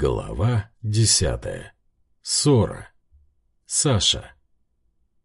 Глава десятая. Ссора. Саша.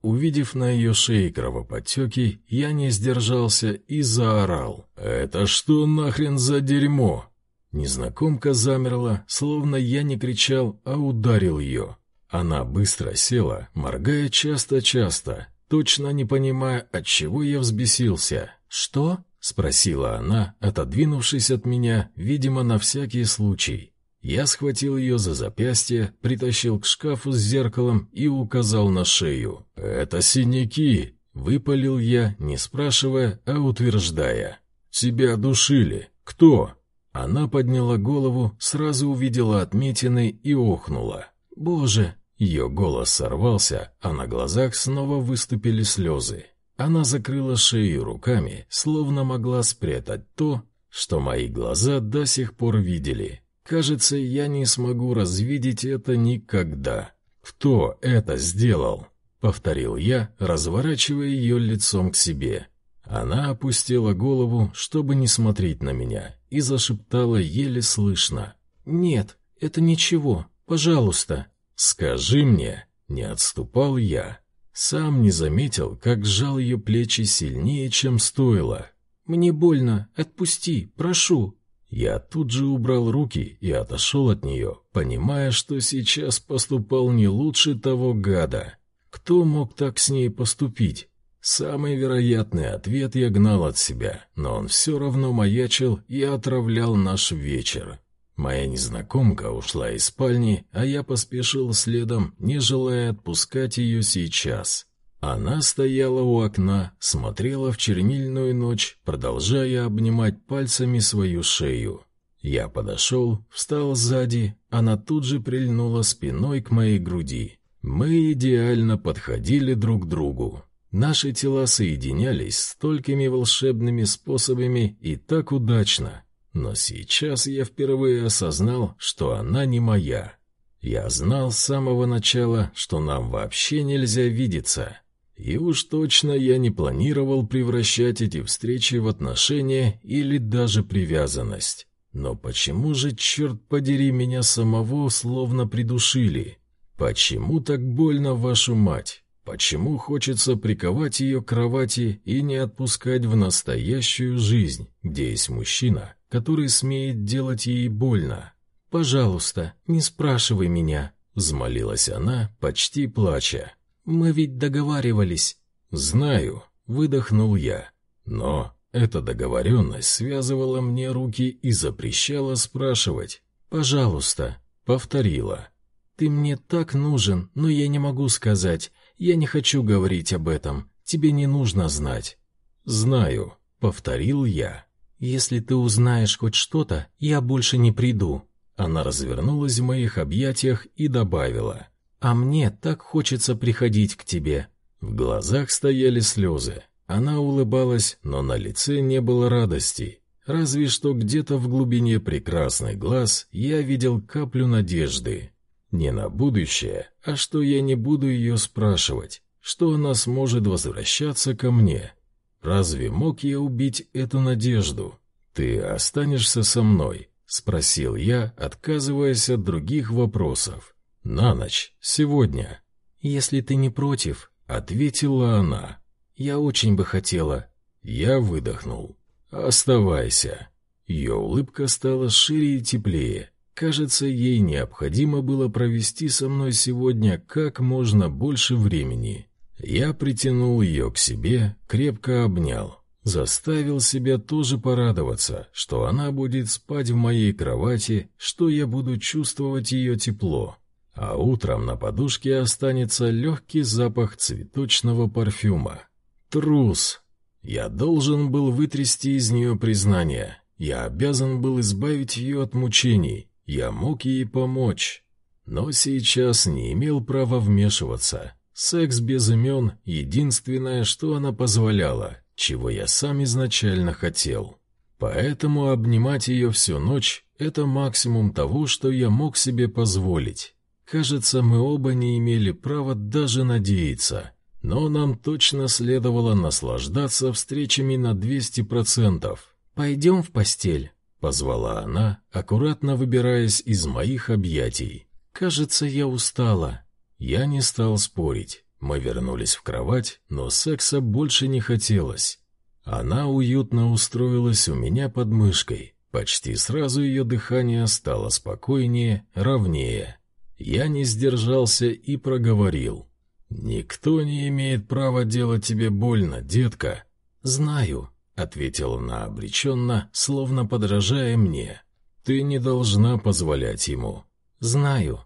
Увидев на ее шее кровоподтеки, я не сдержался и заорал. «Это что нахрен за дерьмо?» Незнакомка замерла, словно я не кричал, а ударил ее. Она быстро села, моргая часто-часто, точно не понимая, от чего я взбесился. «Что?» — спросила она, отодвинувшись от меня, видимо, на всякий случай. Я схватил ее за запястье, притащил к шкафу с зеркалом и указал на шею. «Это синяки!» — выпалил я, не спрашивая, а утверждая. «Тебя душили. Кто?» Она подняла голову, сразу увидела отметины и охнула. «Боже!» Ее голос сорвался, а на глазах снова выступили слезы. Она закрыла шею руками, словно могла спрятать то, что мои глаза до сих пор видели. Кажется, я не смогу развидеть это никогда. Кто это сделал? Повторил я, разворачивая ее лицом к себе. Она опустила голову, чтобы не смотреть на меня, и зашептала еле слышно. «Нет, это ничего. Пожалуйста». «Скажи мне». Не отступал я. Сам не заметил, как сжал ее плечи сильнее, чем стоило. «Мне больно. Отпусти, прошу». Я тут же убрал руки и отошел от нее, понимая, что сейчас поступал не лучше того гада. Кто мог так с ней поступить? Самый вероятный ответ я гнал от себя, но он все равно маячил и отравлял наш вечер. Моя незнакомка ушла из спальни, а я поспешил следом, не желая отпускать ее сейчас. Она стояла у окна, смотрела в чернильную ночь, продолжая обнимать пальцами свою шею. Я подошел, встал сзади, она тут же прильнула спиной к моей груди. Мы идеально подходили друг к другу. Наши тела соединялись столькими волшебными способами и так удачно. Но сейчас я впервые осознал, что она не моя. Я знал с самого начала, что нам вообще нельзя видеться. И уж точно я не планировал превращать эти встречи в отношения или даже привязанность. Но почему же, черт подери, меня самого словно придушили? Почему так больно, вашу мать? Почему хочется приковать ее к кровати и не отпускать в настоящую жизнь, где есть мужчина, который смеет делать ей больно? «Пожалуйста, не спрашивай меня», — взмолилась она, почти плача. Мы ведь договаривались. Знаю, выдохнул я. Но эта договоренность связывала мне руки и запрещала спрашивать. Пожалуйста, повторила. Ты мне так нужен, но я не могу сказать. Я не хочу говорить об этом. Тебе не нужно знать. Знаю, повторил я. Если ты узнаешь хоть что-то, я больше не приду. Она развернулась в моих объятиях и добавила: а мне так хочется приходить к тебе». В глазах стояли слезы. Она улыбалась, но на лице не было радости. Разве что где-то в глубине прекрасный глаз я видел каплю надежды. Не на будущее, а что я не буду ее спрашивать, что она сможет возвращаться ко мне. Разве мог я убить эту надежду? «Ты останешься со мной?» — спросил я, отказываясь от других вопросов. «На ночь, сегодня». «Если ты не против», — ответила она. «Я очень бы хотела». Я выдохнул. «Оставайся». Ее улыбка стала шире и теплее. Кажется, ей необходимо было провести со мной сегодня как можно больше времени. Я притянул ее к себе, крепко обнял. Заставил себя тоже порадоваться, что она будет спать в моей кровати, что я буду чувствовать ее тепло а утром на подушке останется легкий запах цветочного парфюма. Трус! Я должен был вытрясти из нее признание. Я обязан был избавить ее от мучений. Я мог ей помочь. Но сейчас не имел права вмешиваться. Секс без имен — единственное, что она позволяла, чего я сам изначально хотел. Поэтому обнимать ее всю ночь — это максимум того, что я мог себе позволить. Кажется, мы оба не имели права даже надеяться, но нам точно следовало наслаждаться встречами на 200%. «Пойдем в постель», — позвала она, аккуратно выбираясь из моих объятий. «Кажется, я устала». Я не стал спорить. Мы вернулись в кровать, но секса больше не хотелось. Она уютно устроилась у меня под мышкой. Почти сразу ее дыхание стало спокойнее, ровнее. Я не сдержался и проговорил. «Никто не имеет права делать тебе больно, детка». «Знаю», — ответила она обреченно, словно подражая мне. «Ты не должна позволять ему». «Знаю».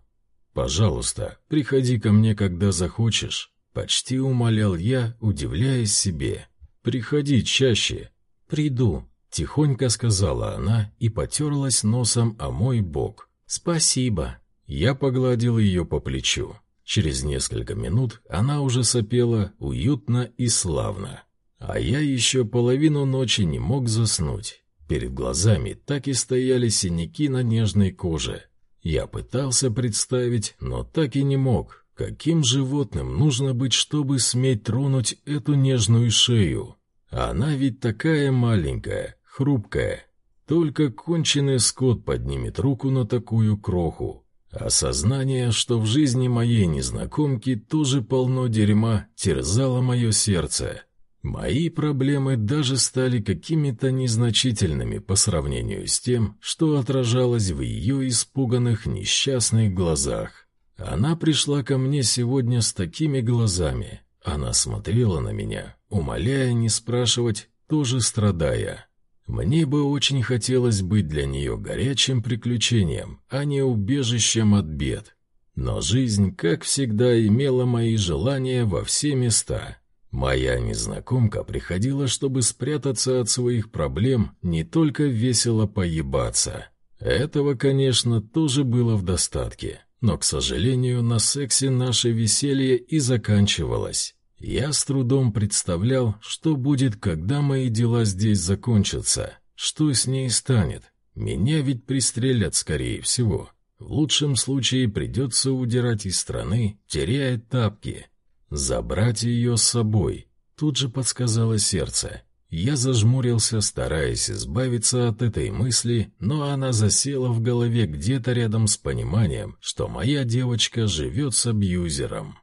«Пожалуйста, приходи ко мне, когда захочешь», — почти умолял я, удивляясь себе. «Приходи чаще». «Приду», — тихонько сказала она и потерлась носом о мой бок. «Спасибо». Я погладил ее по плечу. Через несколько минут она уже сопела уютно и славно. А я еще половину ночи не мог заснуть. Перед глазами так и стояли синяки на нежной коже. Я пытался представить, но так и не мог, каким животным нужно быть, чтобы сметь тронуть эту нежную шею. Она ведь такая маленькая, хрупкая. Только конченый скот поднимет руку на такую кроху. Осознание, что в жизни моей незнакомки тоже полно дерьма, терзало мое сердце. Мои проблемы даже стали какими-то незначительными по сравнению с тем, что отражалось в ее испуганных несчастных глазах. Она пришла ко мне сегодня с такими глазами. Она смотрела на меня, умоляя не спрашивать, тоже страдая. Мне бы очень хотелось быть для нее горячим приключением, а не убежищем от бед. Но жизнь, как всегда, имела мои желания во все места. Моя незнакомка приходила, чтобы спрятаться от своих проблем, не только весело поебаться. Этого, конечно, тоже было в достатке, но, к сожалению, на сексе наше веселье и заканчивалось. Я с трудом представлял, что будет, когда мои дела здесь закончатся, что с ней станет. Меня ведь пристрелят, скорее всего. В лучшем случае придется удирать из страны, теряя тапки. Забрать ее с собой. Тут же подсказало сердце. Я зажмурился, стараясь избавиться от этой мысли, но она засела в голове где-то рядом с пониманием, что моя девочка живет с абьюзером.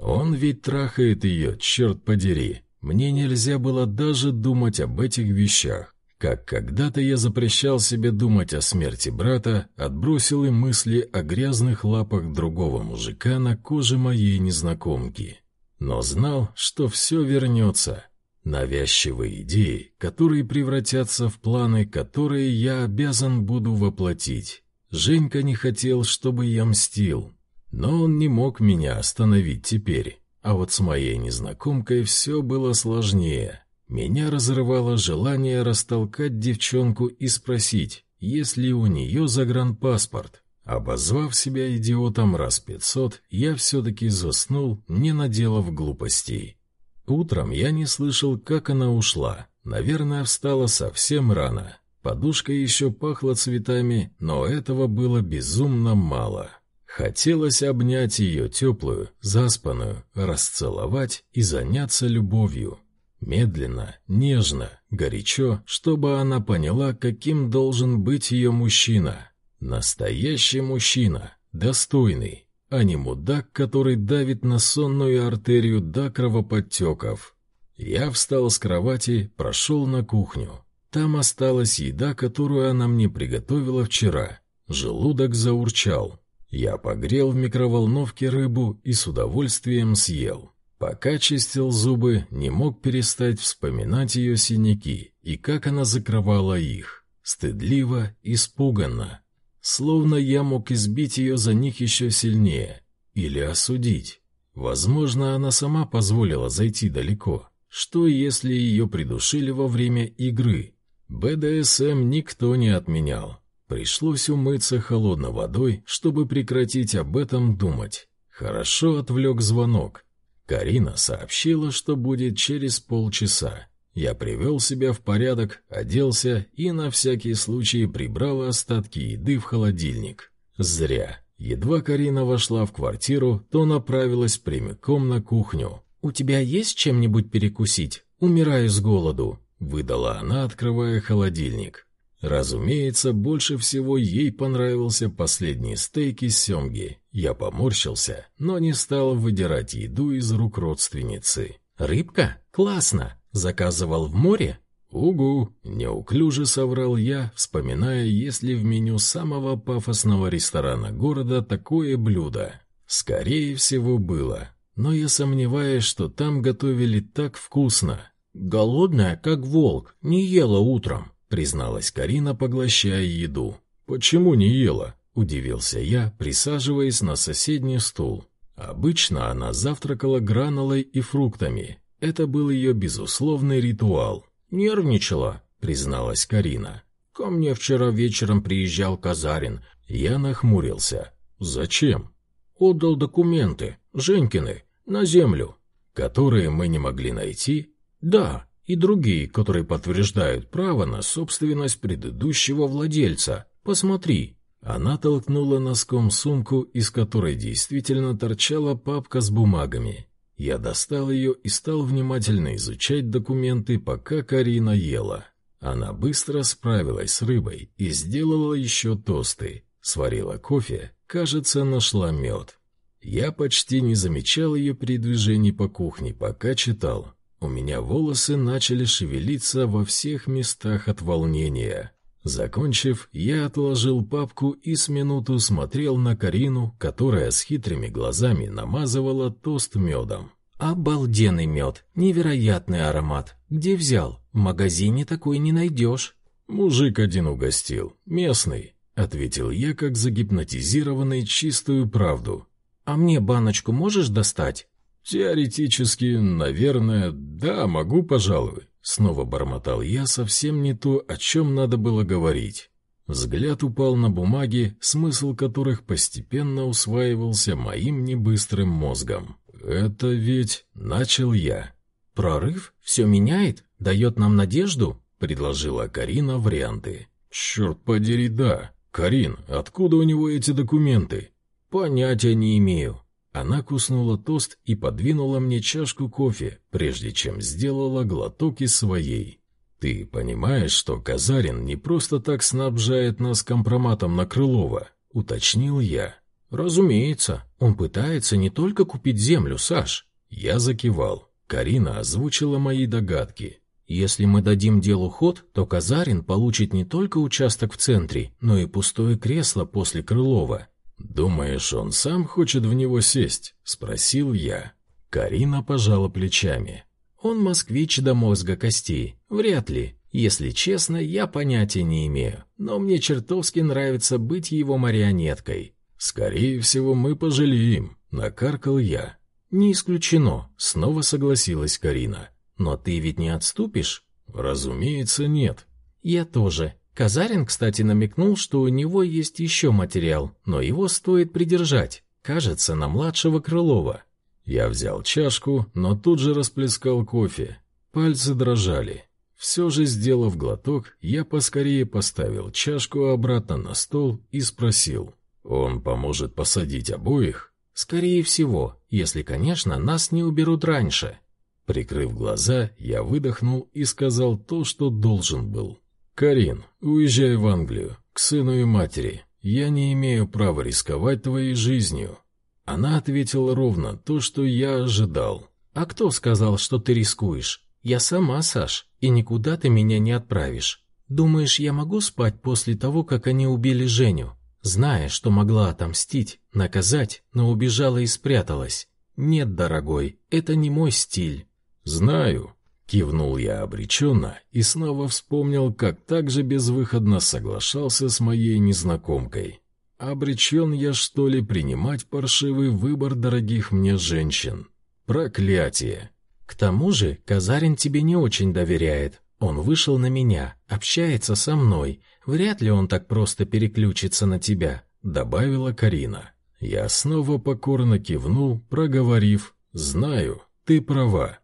Он ведь трахает ее, черт подери. Мне нельзя было даже думать об этих вещах. Как когда-то я запрещал себе думать о смерти брата, отбросил и мысли о грязных лапах другого мужика на коже моей незнакомки. Но знал, что все вернется. Навязчивые идеи, которые превратятся в планы, которые я обязан буду воплотить. Женька не хотел, чтобы я мстил, но он не мог меня остановить теперь. А вот с моей незнакомкой все было сложнее. Меня разрывало желание растолкать девчонку и спросить, есть ли у нее загранпаспорт. Обозвав себя идиотом раз пятьсот, я все-таки заснул, не наделав глупостей. Утром я не слышал, как она ушла. Наверное, встала совсем рано. Подушка еще пахла цветами, но этого было безумно мало. Хотелось обнять ее теплую, заспанную, расцеловать и заняться любовью. Медленно, нежно, горячо, чтобы она поняла, каким должен быть ее мужчина. Настоящий мужчина, достойный, а не мудак, который давит на сонную артерию до кровоподтеков. Я встал с кровати, прошел на кухню. Там осталась еда, которую она мне приготовила вчера. Желудок заурчал. Я погрел в микроволновке рыбу и с удовольствием съел. Пока чистил зубы, не мог перестать вспоминать ее синяки и как она закрывала их. Стыдливо, испуганно. Словно я мог избить ее за них еще сильнее. Или осудить. Возможно, она сама позволила зайти далеко. Что, если ее придушили во время игры? БДСМ никто не отменял. Пришлось умыться холодной водой, чтобы прекратить об этом думать. Хорошо отвлек звонок. Карина сообщила, что будет через полчаса. Я привел себя в порядок, оделся и на всякий случай прибрал остатки еды в холодильник. Зря. Едва Карина вошла в квартиру, то направилась прямиком на кухню. «У тебя есть чем-нибудь перекусить? Умираю с голоду», — выдала она, открывая холодильник. Разумеется, больше всего ей понравился последний стейк из семги. Я поморщился, но не стал выдирать еду из рук родственницы. «Рыбка? Классно! Заказывал в море?» «Угу!» — неуклюже соврал я, вспоминая, есть ли в меню самого пафосного ресторана города такое блюдо. Скорее всего, было. Но я сомневаюсь, что там готовили так вкусно. «Голодная, как волк, не ела утром», — призналась Карина, поглощая еду. «Почему не ела?» — удивился я, присаживаясь на соседний стул. Обычно она завтракала гранолой и фруктами. Это был ее безусловный ритуал. «Нервничала», — призналась Карина. «Ко мне вчера вечером приезжал Казарин. Я нахмурился. Зачем?» «Отдал документы, Женькины, на землю». «Которые мы не могли найти?» «Да, и другие, которые подтверждают право на собственность предыдущего владельца. Посмотри». Она толкнула носком сумку, из которой действительно торчала папка с бумагами. Я достал ее и стал внимательно изучать документы, пока Карина ела. Она быстро справилась с рыбой и сделала еще тосты. Сварила кофе, кажется, нашла мед. Я почти не замечал ее передвижений по кухне, пока читал. У меня волосы начали шевелиться во всех местах от волнения. Закончив, я отложил папку и с минуту смотрел на Карину, которая с хитрыми глазами намазывала тост медом. «Обалденный мед! Невероятный аромат! Где взял? В магазине такой не найдешь!» «Мужик один угостил. Местный», — ответил я, как загипнотизированный чистую правду. «А мне баночку можешь достать?» «Теоретически, наверное, да, могу, пожалуй». Снова бормотал я совсем не то, о чем надо было говорить. Взгляд упал на бумаги, смысл которых постепенно усваивался моим небыстрым мозгом. «Это ведь...» — начал я. «Прорыв? Все меняет? Дает нам надежду?» — предложила Карина варианты. «Черт подери, да. Карин, откуда у него эти документы?» «Понятия не имею. Она куснула тост и подвинула мне чашку кофе, прежде чем сделала глоток из своей. «Ты понимаешь, что Казарин не просто так снабжает нас компроматом на Крылова?» — уточнил я. «Разумеется. Он пытается не только купить землю, Саш». Я закивал. Карина озвучила мои догадки. «Если мы дадим делу ход, то Казарин получит не только участок в центре, но и пустое кресло после Крылова. «Думаешь, он сам хочет в него сесть?» — спросил я. Карина пожала плечами. «Он москвич до мозга костей. Вряд ли. Если честно, я понятия не имею. Но мне чертовски нравится быть его марионеткой». «Скорее всего, мы пожалеем», — накаркал я. «Не исключено», — снова согласилась Карина. «Но ты ведь не отступишь?» «Разумеется, нет». «Я тоже. Казарин, кстати, намекнул, что у него есть еще материал, но его стоит придержать. Кажется, на младшего Крылова. Я взял чашку, но тут же расплескал кофе. Пальцы дрожали. Все же, сделав глоток, я поскорее поставил чашку обратно на стол и спросил. «Он поможет посадить обоих?» «Скорее всего, если, конечно, нас не уберут раньше». Прикрыв глаза, я выдохнул и сказал то, что должен был. «Карин, уезжай в Англию, к сыну и матери. Я не имею права рисковать твоей жизнью». Она ответила ровно то, что я ожидал. «А кто сказал, что ты рискуешь? Я сама, Саш, и никуда ты меня не отправишь. Думаешь, я могу спать после того, как они убили Женю, зная, что могла отомстить, наказать, но убежала и спряталась? Нет, дорогой, это не мой стиль». «Знаю», Кивнул я обреченно и снова вспомнил, как так же безвыходно соглашался с моей незнакомкой. Обречен я, что ли, принимать паршивый выбор дорогих мне женщин? Проклятие! К тому же Казарин тебе не очень доверяет. Он вышел на меня, общается со мной. Вряд ли он так просто переключится на тебя», — добавила Карина. Я снова покорно кивнул, проговорив «Знаю, ты права».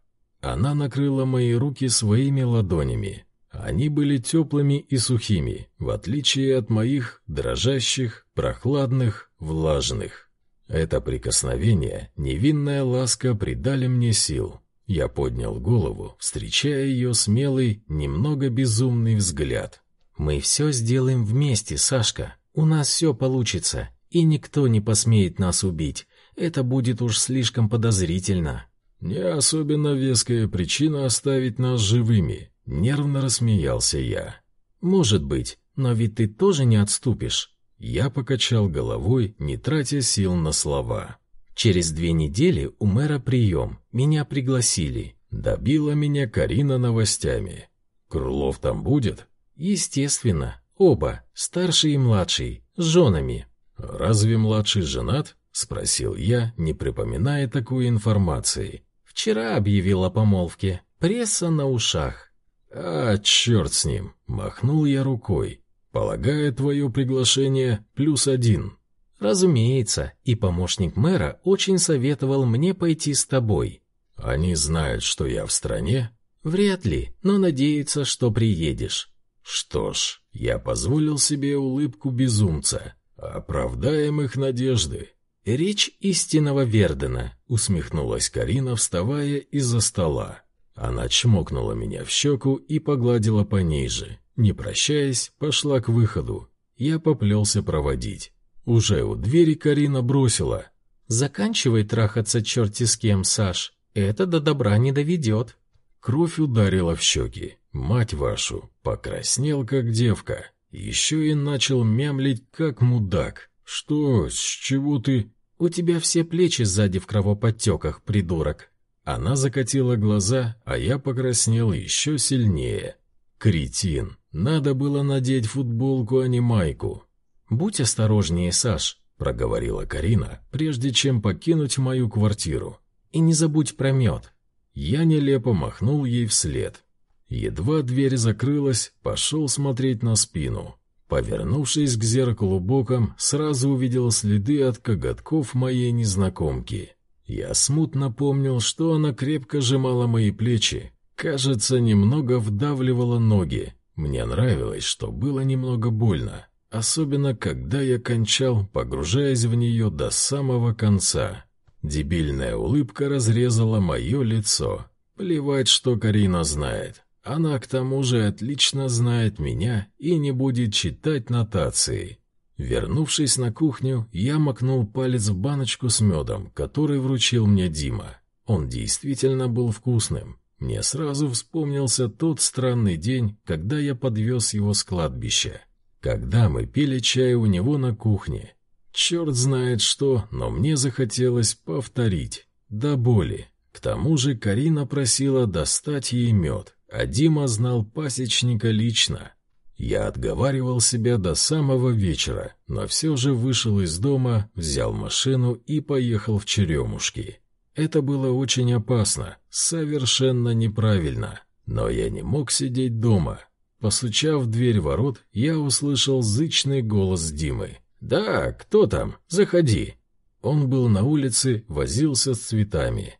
Она накрыла мои руки своими ладонями. Они были теплыми и сухими, в отличие от моих дрожащих, прохладных, влажных. Это прикосновение, невинная ласка придали мне сил. Я поднял голову, встречая ее смелый, немного безумный взгляд. Мы все сделаем вместе, Сашка. У нас все получится, и никто не посмеет нас убить. Это будет уж слишком подозрительно. Не особенно веская причина оставить нас живыми, нервно рассмеялся я. Может быть, но ведь ты тоже не отступишь. Я покачал головой, не тратя сил на слова. Через две недели у мэра прием. Меня пригласили. Добила меня Карина новостями. Крулов там будет? Естественно. Оба, старший и младший, с женами. Разве младший женат? Спросил я, не припоминая такой информации. Вчера объявил о помолвке. Пресса на ушах. А, черт с ним. Махнул я рукой. Полагаю, твое приглашение плюс один. Разумеется, и помощник мэра очень советовал мне пойти с тобой. Они знают, что я в стране? Вряд ли, но надеются, что приедешь. Что ж, я позволил себе улыбку безумца. Оправдаем их надежды. Речь истинного Вердена, усмехнулась Карина, вставая из-за стола. Она чмокнула меня в щеку и погладила пониже. Не прощаясь, пошла к выходу. Я поплелся проводить. Уже у двери Карина бросила. «Заканчивай трахаться черти с кем, Саш. Это до добра не доведет». Кровь ударила в щеки. Мать вашу, покраснел как девка. Еще и начал мямлить как мудак. Что, с чего ты... У тебя все плечи сзади в кровоподтеках, придурок. Она закатила глаза, а я покраснел еще сильнее. Кретин. Надо было надеть футболку, а не майку. «Будь осторожнее, Саш», — проговорила Карина, прежде чем покинуть мою квартиру. «И не забудь про мед». Я нелепо махнул ей вслед. Едва дверь закрылась, пошел смотреть на спину. Повернувшись к зеркалу боком, сразу увидел следы от коготков моей незнакомки. Я смутно помнил, что она крепко сжимала мои плечи, кажется, немного вдавливала ноги. Мне нравилось, что было немного больно, особенно когда я кончал, погружаясь в нее до самого конца. Дебильная улыбка разрезала мое лицо. Плевать, что Карина знает. Она к тому же отлично знает меня и не будет читать нотации. Вернувшись на кухню, я макнул палец в баночку с медом, который вручил мне Дима. Он действительно был вкусным. Мне сразу вспомнился тот странный день, когда я подвез его с кладбища. Когда мы пили чай у него на кухне, Черт знает что, но мне захотелось повторить. До боли. К тому же Карина просила достать ей мед, а Дима знал пасечника лично. Я отговаривал себя до самого вечера, но все же вышел из дома, взял машину и поехал в Черемушки. Это было очень опасно, совершенно неправильно, но я не мог сидеть дома. Постучав в дверь ворот, я услышал зычный голос Димы. «Да, кто там? Заходи». Он был на улице, возился с цветами.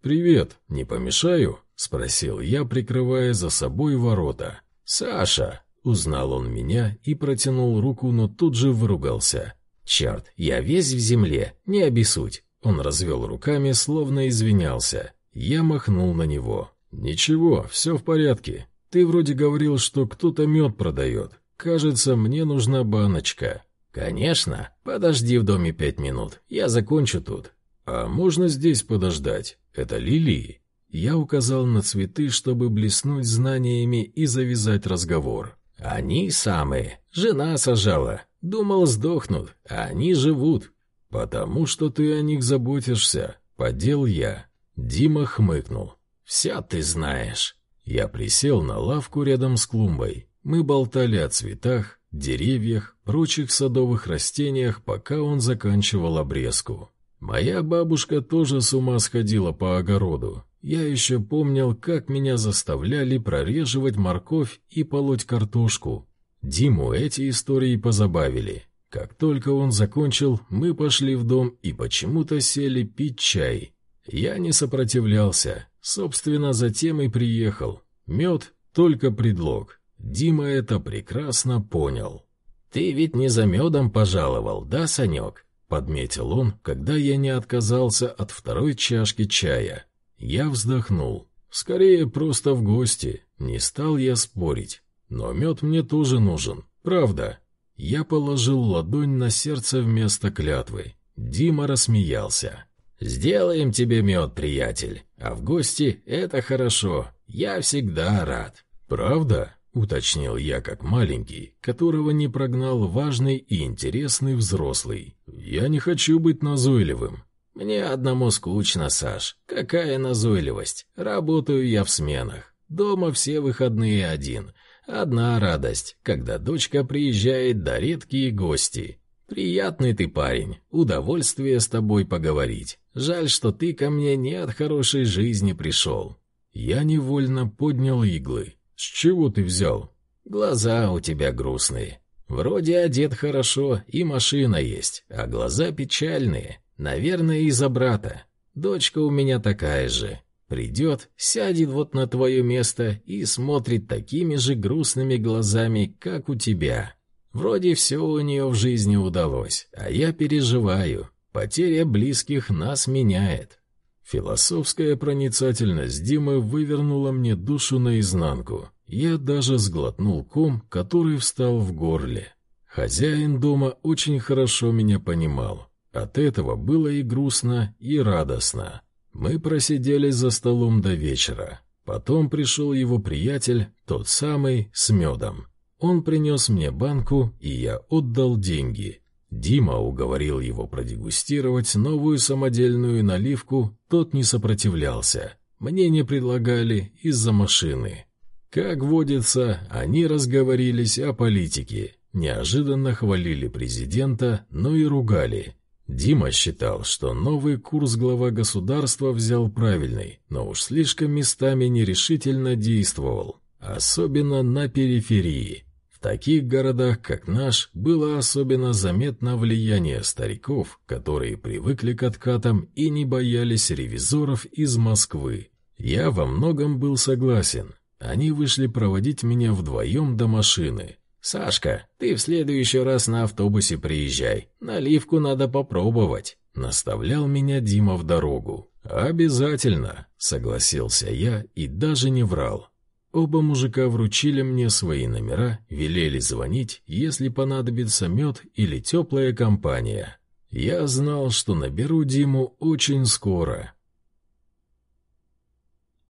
«Привет, не помешаю?» — спросил я, прикрывая за собой ворота. «Саша!» — узнал он меня и протянул руку, но тут же выругался. «Черт, я весь в земле, не обессудь!» Он развел руками, словно извинялся. Я махнул на него. «Ничего, все в порядке. Ты вроде говорил, что кто-то мед продает. Кажется, мне нужна баночка». «Конечно. Подожди в доме пять минут. Я закончу тут». «А можно здесь подождать? Это лилии?» Я указал на цветы, чтобы блеснуть знаниями и завязать разговор. «Они самые. Жена сажала. Думал, сдохнут, а они живут. Потому что ты о них заботишься. Подел я». Дима хмыкнул. «Вся ты знаешь». Я присел на лавку рядом с клумбой. Мы болтали о цветах, деревьях, прочих садовых растениях, пока он заканчивал обрезку. Моя бабушка тоже с ума сходила по огороду. Я еще помнил, как меня заставляли прореживать морковь и полоть картошку. Диму эти истории позабавили. Как только он закончил, мы пошли в дом и почему-то сели пить чай. Я не сопротивлялся. Собственно, затем и приехал. Мед — только предлог. Дима это прекрасно понял. «Ты ведь не за медом пожаловал, да, Санек?» — подметил он, когда я не отказался от второй чашки чая. Я вздохнул. «Скорее, просто в гости. Не стал я спорить. но мед мне тоже нужен, правда». Я положил ладонь на сердце вместо клятвы. Дима рассмеялся. «Сделаем тебе мед, приятель, а в гости это хорошо, я всегда рад». «Правда?» — уточнил я как маленький, которого не прогнал важный и интересный взрослый. «Я не хочу быть назойливым». «Мне одному скучно, Саш. Какая назойливость? Работаю я в сменах. Дома все выходные один. Одна радость, когда дочка приезжает да редкие гости. Приятный ты парень, удовольствие с тобой поговорить. Жаль, что ты ко мне не от хорошей жизни пришел». Я невольно поднял иглы. «С чего ты взял?» «Глаза у тебя грустные. Вроде одет хорошо и машина есть, а глаза печальные. Наверное, из-за брата. Дочка у меня такая же. Придет, сядет вот на твое место и смотрит такими же грустными глазами, как у тебя. Вроде все у нее в жизни удалось, а я переживаю. Потеря близких нас меняет. Философская проницательность Димы вывернула мне душу наизнанку. Я даже сглотнул ком, который встал в горле. Хозяин дома очень хорошо меня понимал. От этого было и грустно, и радостно. Мы просидели за столом до вечера. Потом пришел его приятель, тот самый, с медом. Он принес мне банку, и я отдал деньги. Дима уговорил его продегустировать новую самодельную наливку, тот не сопротивлялся. Мне не предлагали из-за машины. Как водится, они разговорились о политике. Неожиданно хвалили президента, но и ругали. Дима считал, что новый курс глава государства взял правильный, но уж слишком местами нерешительно действовал, особенно на периферии таких городах, как наш, было особенно заметно влияние стариков, которые привыкли к откатам и не боялись ревизоров из Москвы. Я во многом был согласен. Они вышли проводить меня вдвоем до машины. «Сашка, ты в следующий раз на автобусе приезжай. Наливку надо попробовать», — наставлял меня Дима в дорогу. «Обязательно», — согласился я и даже не врал. Оба мужика вручили мне свои номера, велели звонить, если понадобится мед или теплая компания. Я знал, что наберу Диму очень скоро,